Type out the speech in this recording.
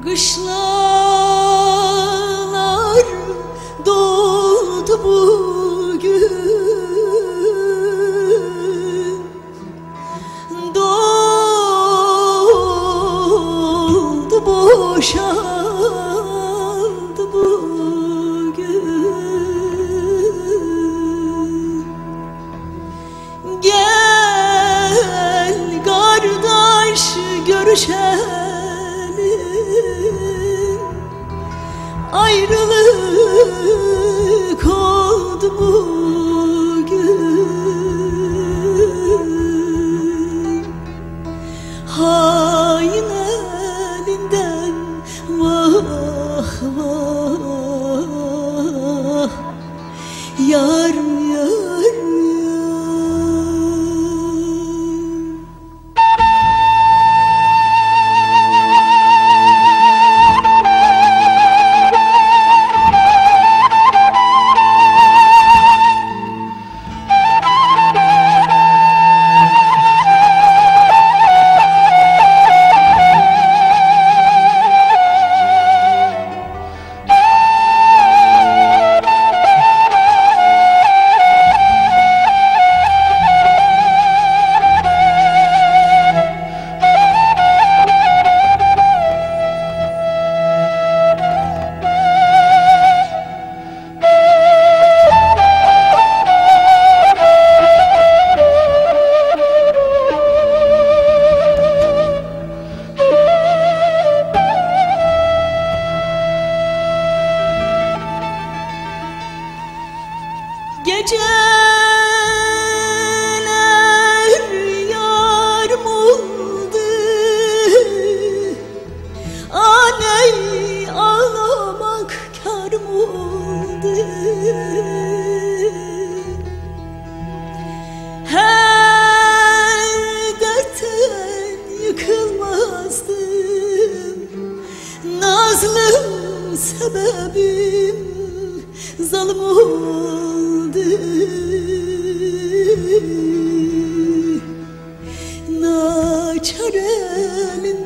Kışlar Ayrılık oldu bugün? Hain Geceler yarmuldu Aney ağlamak kar oldu Naçaremin